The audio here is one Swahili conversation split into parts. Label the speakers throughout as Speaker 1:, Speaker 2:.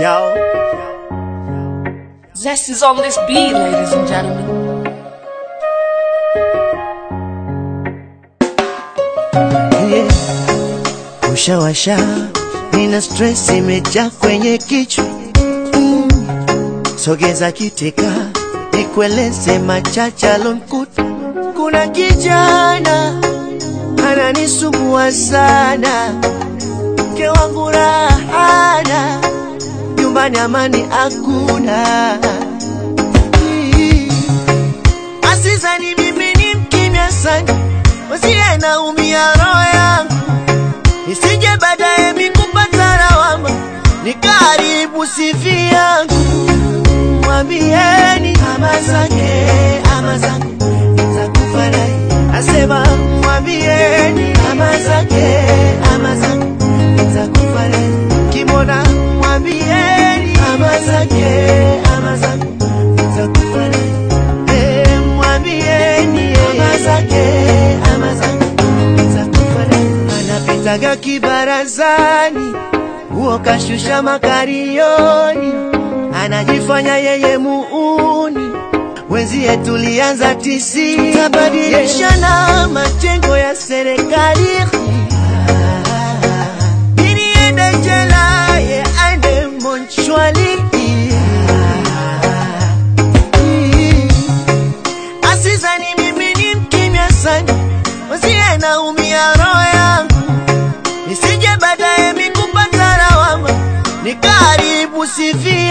Speaker 1: Yo,
Speaker 2: Zest is on this beat, ladies and gentlemen.
Speaker 1: yeah. Ushawasha, nina stress imejaa kwenye kichwa mm. Sogeza kiteka, nikueleze machacha alonkuta. Kuna kijana ananisumbua sana, mke wangu rahana, nyumbani amani hakuna. Mm. Asizani mimi ni mkimya sana, wasiye naumia roho yangu, nisije baadaye mikupata lawama, nikaribu sifi yangu. Mwambieni kama zake Anapitaga kibarazani, huo kashusha makarioni, anajifanya yeye muuni, wenzie tulianza tisi, tutabadilishana majengo ya serikali. Asizani mimi ni mkimya sana, wasiye naumia roho nikaribu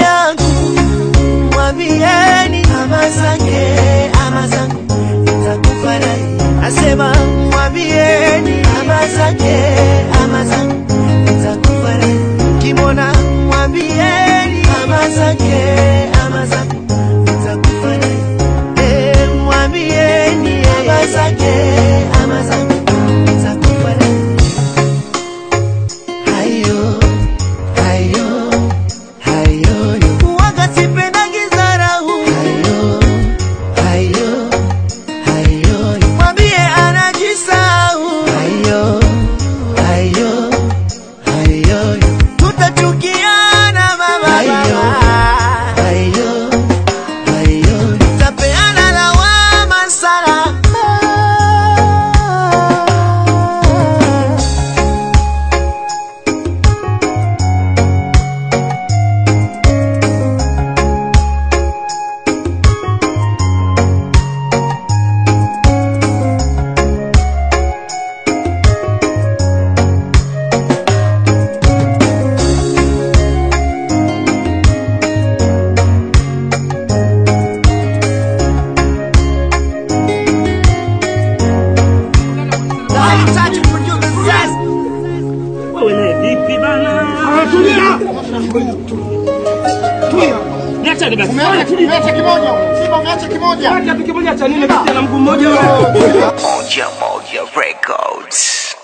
Speaker 3: Moja Moja Records.